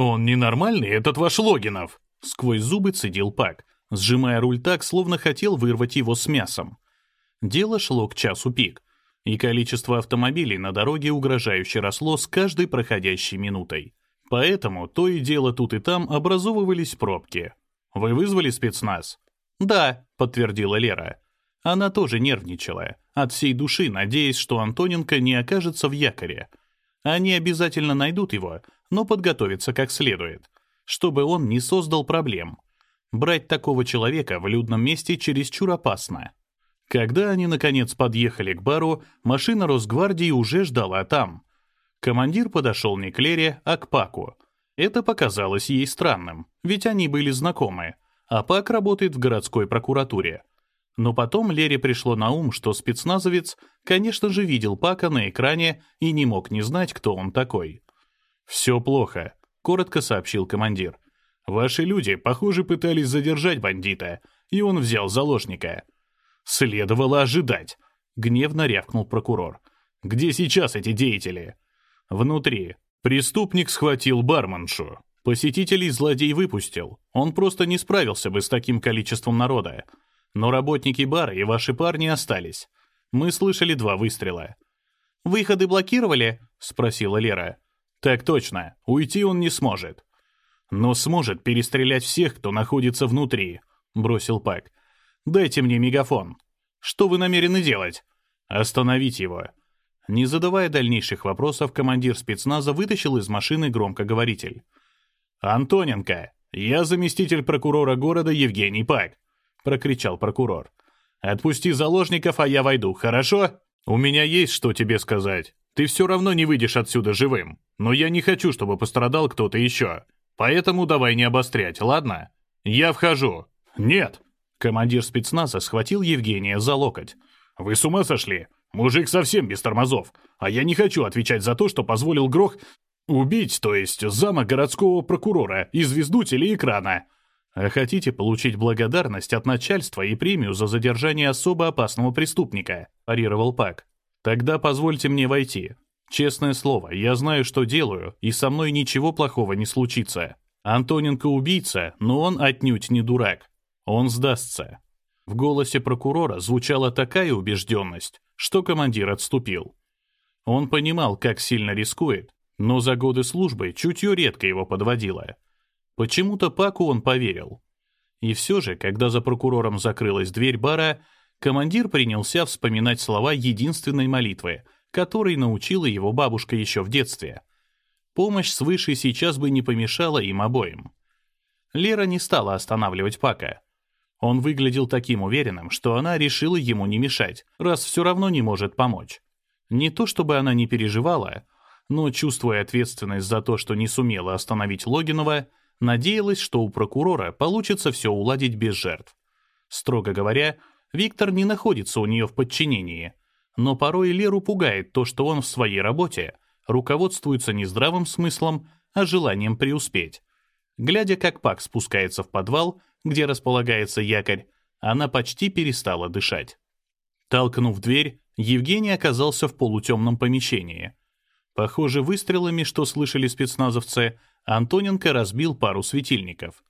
«Он ненормальный, этот ваш Логинов!» Сквозь зубы цедил Пак, сжимая руль так, словно хотел вырвать его с мясом. Дело шло к часу пик, и количество автомобилей на дороге угрожающе росло с каждой проходящей минутой. Поэтому то и дело тут и там образовывались пробки. «Вы вызвали спецназ?» «Да», — подтвердила Лера. Она тоже нервничала, от всей души надеясь, что Антоненко не окажется в якоре. Они обязательно найдут его, но подготовятся как следует, чтобы он не создал проблем. Брать такого человека в людном месте чересчур опасно. Когда они, наконец, подъехали к бару, машина Росгвардии уже ждала там. Командир подошел не к Лере, а к Паку. Это показалось ей странным, ведь они были знакомы, а Пак работает в городской прокуратуре. Но потом Лере пришло на ум, что спецназовец, конечно же, видел Пака на экране и не мог не знать, кто он такой. «Все плохо», — коротко сообщил командир. «Ваши люди, похоже, пытались задержать бандита, и он взял заложника». «Следовало ожидать», — гневно рявкнул прокурор. «Где сейчас эти деятели?» «Внутри. Преступник схватил барменшу. Посетителей злодей выпустил. Он просто не справился бы с таким количеством народа. Но работники бара и ваши парни остались. Мы слышали два выстрела. «Выходы блокировали?» — спросила Лера. «Так точно. Уйти он не сможет». «Но сможет перестрелять всех, кто находится внутри», — бросил Пак. «Дайте мне мегафон». «Что вы намерены делать?» «Остановить его». Не задавая дальнейших вопросов, командир спецназа вытащил из машины громкоговоритель. «Антоненко, я заместитель прокурора города Евгений Пак. — прокричал прокурор. «Отпусти заложников, а я войду, хорошо? У меня есть что тебе сказать. Ты все равно не выйдешь отсюда живым. Но я не хочу, чтобы пострадал кто-то еще. Поэтому давай не обострять, ладно? Я вхожу». «Нет!» Командир спецназа схватил Евгения за локоть. «Вы с ума сошли? Мужик совсем без тормозов. А я не хочу отвечать за то, что позволил Грох убить, то есть зама городского прокурора и звезду телеэкрана. А хотите получить благодарность от начальства и премию за задержание особо опасного преступника?» – парировал Пак. «Тогда позвольте мне войти. Честное слово, я знаю, что делаю, и со мной ничего плохого не случится. Антоненко убийца, но он отнюдь не дурак. Он сдастся». В голосе прокурора звучала такая убежденность, что командир отступил. Он понимал, как сильно рискует, но за годы службы чутье редко его подводило – Почему-то Паку он поверил. И все же, когда за прокурором закрылась дверь бара, командир принялся вспоминать слова единственной молитвы, которой научила его бабушка еще в детстве. Помощь свыше сейчас бы не помешала им обоим. Лера не стала останавливать Пака. Он выглядел таким уверенным, что она решила ему не мешать, раз все равно не может помочь. Не то чтобы она не переживала, но, чувствуя ответственность за то, что не сумела остановить Логинова, Надеялась, что у прокурора получится все уладить без жертв. Строго говоря, Виктор не находится у нее в подчинении, но порой Леру пугает то, что он в своей работе руководствуется не здравым смыслом, а желанием преуспеть. Глядя, как Пак спускается в подвал, где располагается якорь, она почти перестала дышать. Толкнув дверь, Евгений оказался в полутемном помещении. Похоже, выстрелами, что слышали спецназовцы, Антоненко разбил пару светильников.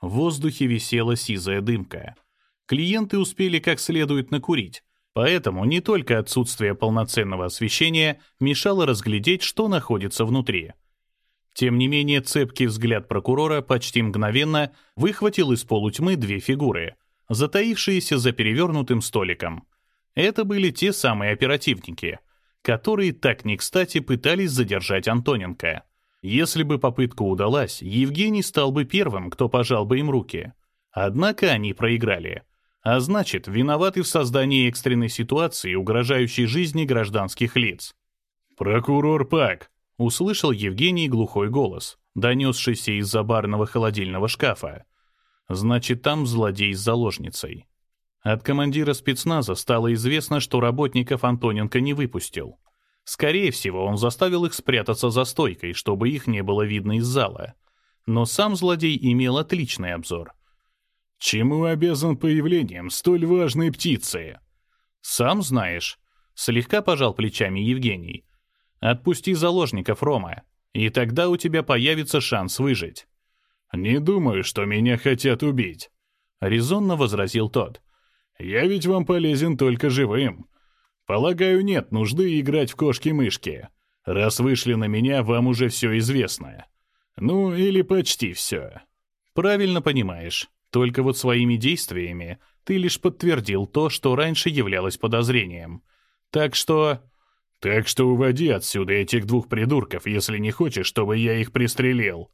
В воздухе висела сизая дымка. Клиенты успели как следует накурить, поэтому не только отсутствие полноценного освещения мешало разглядеть, что находится внутри. Тем не менее, цепкий взгляд прокурора почти мгновенно выхватил из полутьмы две фигуры, затаившиеся за перевернутым столиком. Это были те самые оперативники, которые так не кстати пытались задержать Антоненко. Если бы попытка удалась, Евгений стал бы первым, кто пожал бы им руки. Однако они проиграли. А значит, виноваты в создании экстренной ситуации, угрожающей жизни гражданских лиц. «Прокурор Пак!» — услышал Евгений глухой голос, донесшийся из-за барного холодильного шкафа. Значит, там злодей с заложницей. От командира спецназа стало известно, что работников Антоненко не выпустил. Скорее всего, он заставил их спрятаться за стойкой, чтобы их не было видно из зала. Но сам злодей имел отличный обзор. «Чему обязан появлением столь важной птицы?» «Сам знаешь», — слегка пожал плечами Евгений. «Отпусти заложников, Рома. И тогда у тебя появится шанс выжить». «Не думаю, что меня хотят убить», — резонно возразил тот. «Я ведь вам полезен только живым. Полагаю, нет нужды играть в кошки-мышки. Раз вышли на меня, вам уже все известно. Ну, или почти все». «Правильно понимаешь. Только вот своими действиями ты лишь подтвердил то, что раньше являлось подозрением. Так что...» «Так что уводи отсюда этих двух придурков, если не хочешь, чтобы я их пристрелил.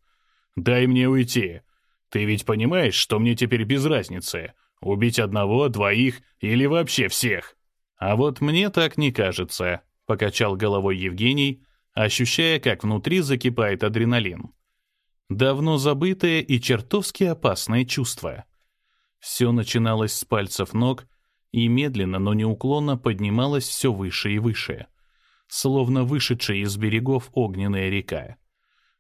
Дай мне уйти. Ты ведь понимаешь, что мне теперь без разницы, убить одного, двоих или вообще всех?» «А вот мне так не кажется», — покачал головой Евгений, ощущая, как внутри закипает адреналин. Давно забытое и чертовски опасное чувство. Все начиналось с пальцев ног и медленно, но неуклонно поднималось все выше и выше, словно вышедшая из берегов огненная река.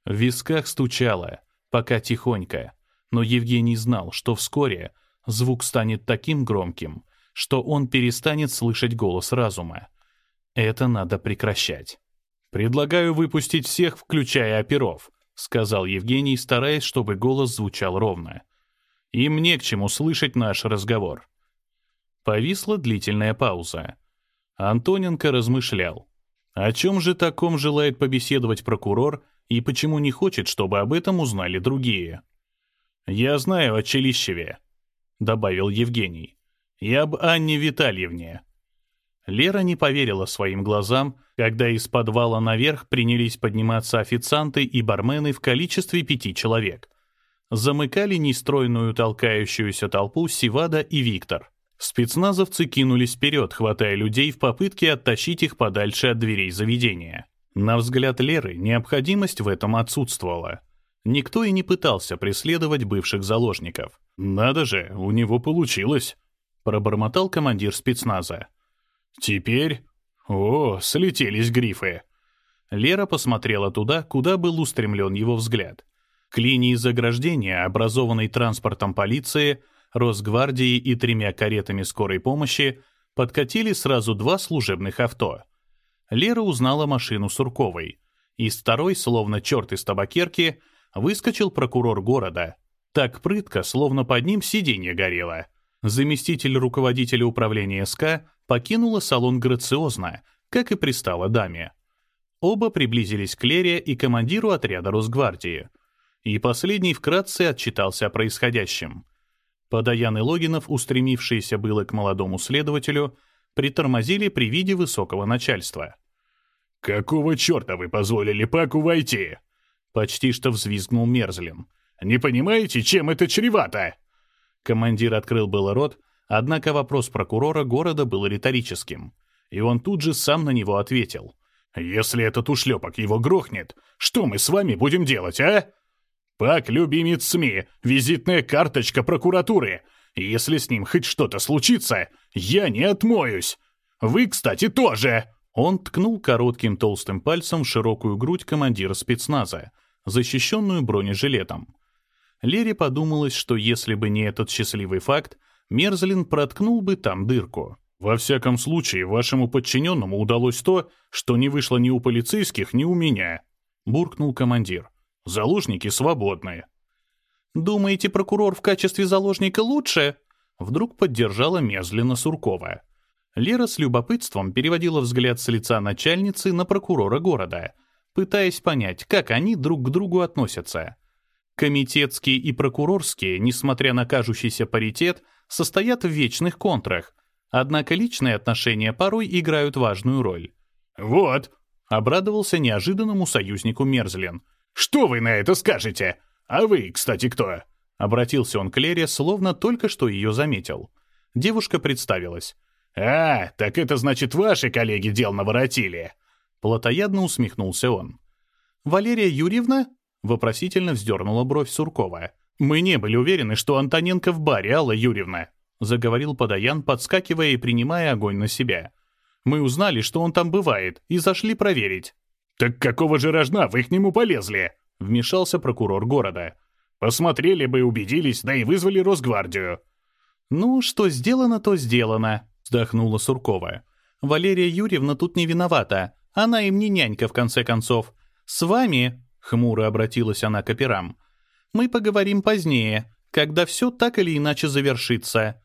В висках стучало, пока тихонько, но Евгений знал, что вскоре звук станет таким громким, что он перестанет слышать голос разума. Это надо прекращать. «Предлагаю выпустить всех, включая оперов», — сказал Евгений, стараясь, чтобы голос звучал ровно. «Им не к чему слышать наш разговор». Повисла длительная пауза. Антоненко размышлял. О чем же таком желает побеседовать прокурор и почему не хочет, чтобы об этом узнали другие? «Я знаю о Челищеве», — добавил Евгений. «Я об Анне Витальевне». Лера не поверила своим глазам, когда из подвала наверх принялись подниматься официанты и бармены в количестве пяти человек. Замыкали нестройную толкающуюся толпу Сивада и Виктор. Спецназовцы кинулись вперед, хватая людей в попытке оттащить их подальше от дверей заведения. На взгляд Леры необходимость в этом отсутствовала. Никто и не пытался преследовать бывших заложников. «Надо же, у него получилось», — пробормотал командир спецназа. «Теперь «О, слетелись грифы!» Лера посмотрела туда, куда был устремлен его взгляд. К линии заграждения, образованной транспортом полиции, Росгвардии и тремя каретами скорой помощи, подкатили сразу два служебных авто. Лера узнала машину Сурковой. Из второй, словно черт из табакерки, выскочил прокурор города. Так прытко, словно под ним сиденье горело. Заместитель руководителя управления СК покинула салон грациозно, как и пристала даме. Оба приблизились к Лере и командиру отряда Росгвардии. И последний вкратце отчитался о происходящем. Подаян и Логинов, устремившиеся было к молодому следователю, притормозили при виде высокого начальства. «Какого черта вы позволили Паку войти?» Почти что взвизгнул Мерзлин. «Не понимаете, чем это чревато?» Командир открыл было рот, Однако вопрос прокурора города был риторическим, и он тут же сам на него ответил. «Если этот ушлепок его грохнет, что мы с вами будем делать, а?» «Пак, любимец СМИ, визитная карточка прокуратуры. Если с ним хоть что-то случится, я не отмоюсь. Вы, кстати, тоже!» Он ткнул коротким толстым пальцем в широкую грудь командира спецназа, защищенную бронежилетом. Лере подумалось, что если бы не этот счастливый факт, Мерзлин проткнул бы там дырку. Во всяком случае, вашему подчиненному удалось то, что не вышло ни у полицейских, ни у меня», — буркнул командир. «Заложники свободные». «Думаете, прокурор в качестве заложника лучше?» Вдруг поддержала Мерзлина Суркова. Лера с любопытством переводила взгляд с лица начальницы на прокурора города, пытаясь понять, как они друг к другу относятся. Комитетские и прокурорские, несмотря на кажущийся паритет, — состоят в вечных контрах, однако личные отношения порой играют важную роль. «Вот», — обрадовался неожиданному союзнику Мерзлин. «Что вы на это скажете? А вы, кстати, кто?» Обратился он к Лере, словно только что ее заметил. Девушка представилась. «А, так это значит, ваши коллеги дел наворотили!» Платоядно усмехнулся он. «Валерия Юрьевна?» — вопросительно вздернула бровь Суркова. «Мы не были уверены, что Антоненко в баре, Алла Юрьевна», — заговорил Подаян, подскакивая и принимая огонь на себя. «Мы узнали, что он там бывает, и зашли проверить». «Так какого же рожна вы к нему полезли?» — вмешался прокурор города. «Посмотрели бы, убедились, да и вызвали Росгвардию». «Ну, что сделано, то сделано», — вздохнула Суркова. «Валерия Юрьевна тут не виновата. Она им не нянька, в конце концов. С вами...» — хмуро обратилась она к операм. «Мы поговорим позднее, когда все так или иначе завершится».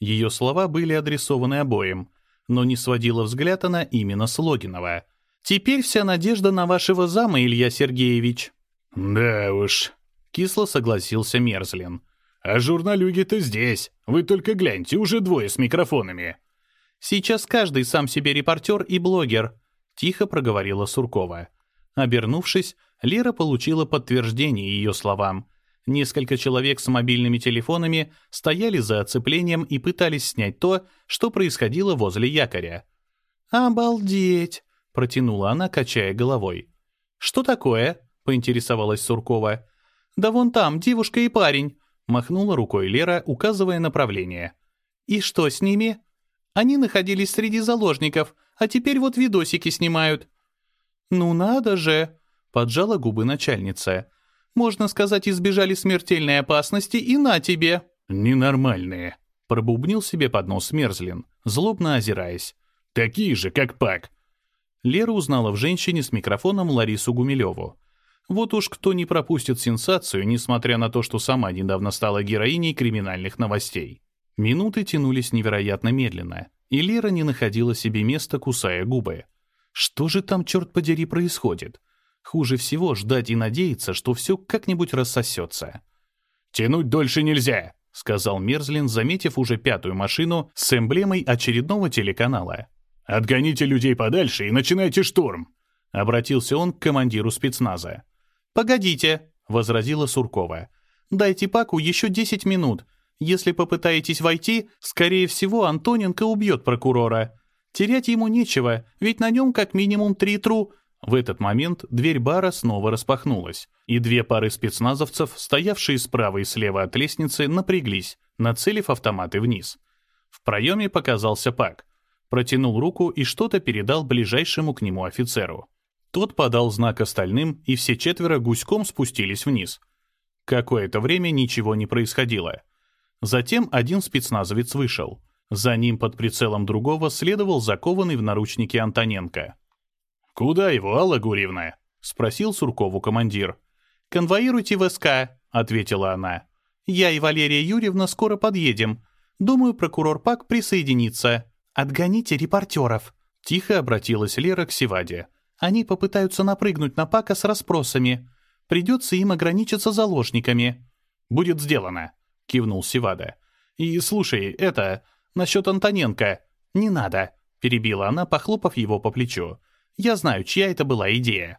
Ее слова были адресованы обоим, но не сводила взгляд она именно с Логинова. «Теперь вся надежда на вашего зама, Илья Сергеевич». «Да уж», — кисло согласился Мерзлин. «А журналюги-то здесь. Вы только гляньте, уже двое с микрофонами». «Сейчас каждый сам себе репортер и блогер», — тихо проговорила Суркова. Обернувшись, Лера получила подтверждение ее словам. Несколько человек с мобильными телефонами стояли за оцеплением и пытались снять то, что происходило возле якоря. «Обалдеть!» — протянула она, качая головой. «Что такое?» — поинтересовалась Суркова. «Да вон там девушка и парень», — махнула рукой Лера, указывая направление. «И что с ними?» «Они находились среди заложников, а теперь вот видосики снимают». «Ну надо же!» — поджала губы начальница можно сказать, избежали смертельной опасности, и на тебе». «Ненормальные», — пробубнил себе под нос Мерзлин, злобно озираясь. «Такие же, как Пак». Лера узнала в женщине с микрофоном Ларису Гумилеву. Вот уж кто не пропустит сенсацию, несмотря на то, что сама недавно стала героиней криминальных новостей. Минуты тянулись невероятно медленно, и Лера не находила себе места, кусая губы. Что же там, черт подери, происходит? Хуже всего ждать и надеяться, что все как-нибудь рассосется. «Тянуть дольше нельзя», — сказал Мерзлин, заметив уже пятую машину с эмблемой очередного телеканала. «Отгоните людей подальше и начинайте штурм», — обратился он к командиру спецназа. «Погодите», — возразила Суркова. «Дайте Паку еще 10 минут. Если попытаетесь войти, скорее всего, Антоненко убьет прокурора. Терять ему нечего, ведь на нем как минимум три тру...» В этот момент дверь бара снова распахнулась, и две пары спецназовцев, стоявшие справа и слева от лестницы, напряглись, нацелив автоматы вниз. В проеме показался Пак. Протянул руку и что-то передал ближайшему к нему офицеру. Тот подал знак остальным, и все четверо гуськом спустились вниз. Какое-то время ничего не происходило. Затем один спецназовец вышел. За ним под прицелом другого следовал закованный в наручники Антоненко. «Куда его, Алла Гурьевна?» — спросил Суркову командир. «Конвоируйте в СК», — ответила она. «Я и Валерия Юрьевна скоро подъедем. Думаю, прокурор ПАК присоединится. Отгоните репортеров», — тихо обратилась Лера к Севаде. «Они попытаются напрыгнуть на ПАКа с расспросами. Придется им ограничиться заложниками». «Будет сделано», — кивнул Севада. «И слушай, это, насчет Антоненко». «Не надо», — перебила она, похлопав его по плечу. Я знаю, чья это была идея».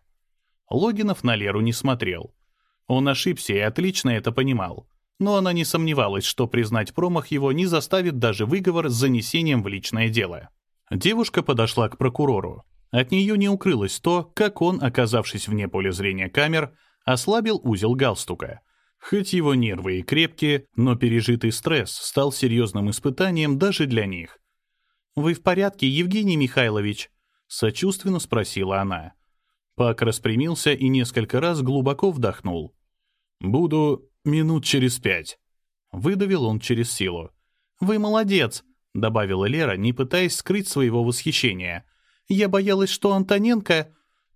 Логинов на Леру не смотрел. Он ошибся и отлично это понимал. Но она не сомневалась, что признать промах его не заставит даже выговор с занесением в личное дело. Девушка подошла к прокурору. От нее не укрылось то, как он, оказавшись вне поля зрения камер, ослабил узел галстука. Хоть его нервы и крепкие, но пережитый стресс стал серьезным испытанием даже для них. «Вы в порядке, Евгений Михайлович?» — сочувственно спросила она. Пак распрямился и несколько раз глубоко вдохнул. «Буду минут через пять». Выдавил он через силу. «Вы молодец», — добавила Лера, не пытаясь скрыть своего восхищения. «Я боялась, что Антоненко...»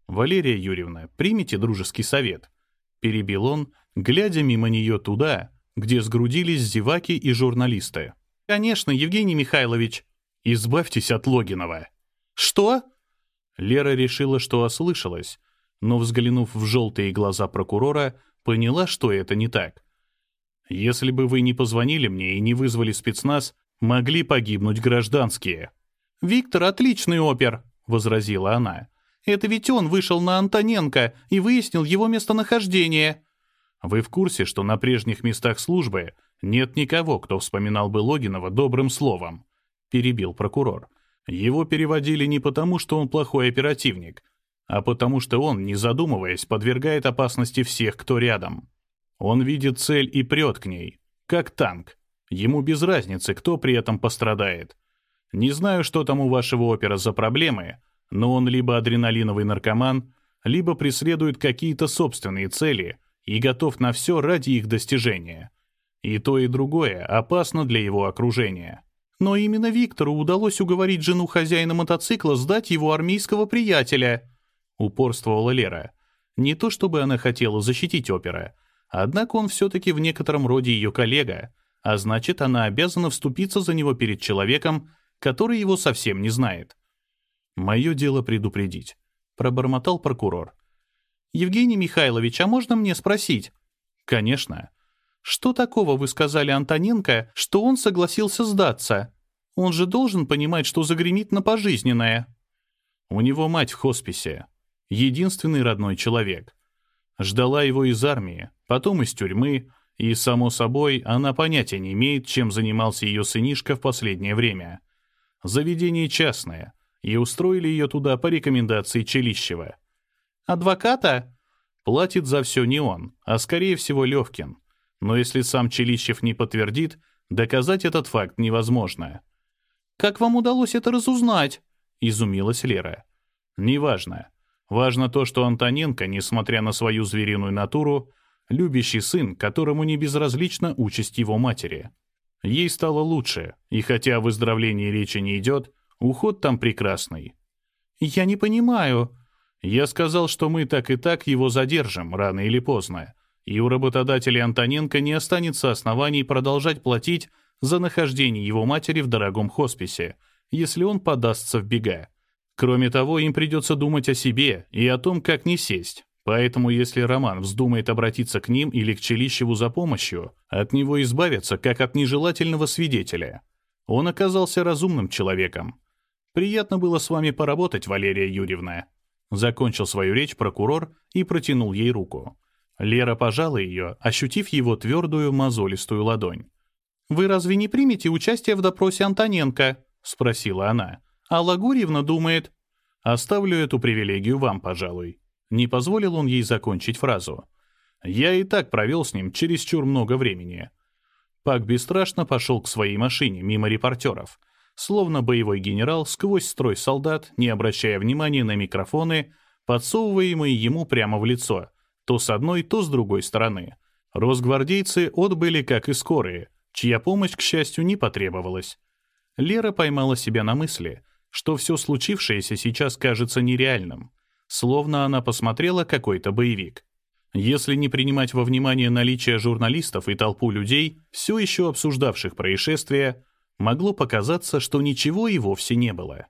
«Валерия Юрьевна, примите дружеский совет», — перебил он, глядя мимо нее туда, где сгрудились зеваки и журналисты. «Конечно, Евгений Михайлович». «Избавьтесь от Логинова». «Что?» Лера решила, что ослышалась, но, взглянув в желтые глаза прокурора, поняла, что это не так. «Если бы вы не позвонили мне и не вызвали спецназ, могли погибнуть гражданские». «Виктор — отличный опер», — возразила она. «Это ведь он вышел на Антоненко и выяснил его местонахождение». «Вы в курсе, что на прежних местах службы нет никого, кто вспоминал бы Логинова добрым словом?» — перебил прокурор. Его переводили не потому, что он плохой оперативник, а потому что он, не задумываясь, подвергает опасности всех, кто рядом. Он видит цель и прет к ней, как танк. Ему без разницы, кто при этом пострадает. Не знаю, что там у вашего опера за проблемы, но он либо адреналиновый наркоман, либо преследует какие-то собственные цели и готов на все ради их достижения. И то, и другое опасно для его окружения. Но именно Виктору удалось уговорить жену хозяина мотоцикла сдать его армейского приятеля», — упорствовала Лера. Не то чтобы она хотела защитить опера, однако он все-таки в некотором роде ее коллега, а значит, она обязана вступиться за него перед человеком, который его совсем не знает. «Мое дело предупредить», — пробормотал прокурор. «Евгений Михайлович, а можно мне спросить?» «Конечно. Что такого вы сказали Антоненко, что он согласился сдаться? Он же должен понимать, что загремит на пожизненное». У него мать в хосписе. Единственный родной человек. Ждала его из армии, потом из тюрьмы, и, само собой, она понятия не имеет, чем занимался ее сынишка в последнее время. Заведение частное, и устроили ее туда по рекомендации Челищева. «Адвоката?» Платит за все не он, а скорее всего Левкин. Но если сам Челищев не подтвердит, доказать этот факт невозможно. «Как вам удалось это разузнать?» — изумилась Лера. «Неважно. Важно то, что Антоненко, несмотря на свою звериную натуру, любящий сын, которому не безразлична участь его матери. Ей стало лучше, и хотя о выздоровлении речи не идет, уход там прекрасный. «Я не понимаю». «Я сказал, что мы так и так его задержим, рано или поздно, и у работодателя Антоненко не останется оснований продолжать платить за нахождение его матери в дорогом хосписе, если он подастся в бега. Кроме того, им придется думать о себе и о том, как не сесть. Поэтому, если Роман вздумает обратиться к ним или к Челищеву за помощью, от него избавятся, как от нежелательного свидетеля. Он оказался разумным человеком. Приятно было с вами поработать, Валерия Юрьевна. Закончил свою речь прокурор и протянул ей руку. Лера пожала ее, ощутив его твердую мозолистую ладонь. «Вы разве не примете участие в допросе Антоненко?» — спросила она. «А Лагурьевна думает...» «Оставлю эту привилегию вам, пожалуй». Не позволил он ей закончить фразу. «Я и так провел с ним чересчур много времени». Пак бесстрашно пошел к своей машине мимо репортеров, словно боевой генерал сквозь строй солдат, не обращая внимания на микрофоны, подсовываемые ему прямо в лицо, то с одной, то с другой стороны. Росгвардейцы отбыли как и скорые — чья помощь, к счастью, не потребовалась. Лера поймала себя на мысли, что все случившееся сейчас кажется нереальным, словно она посмотрела какой-то боевик. Если не принимать во внимание наличие журналистов и толпу людей, все еще обсуждавших происшествие, могло показаться, что ничего и вовсе не было.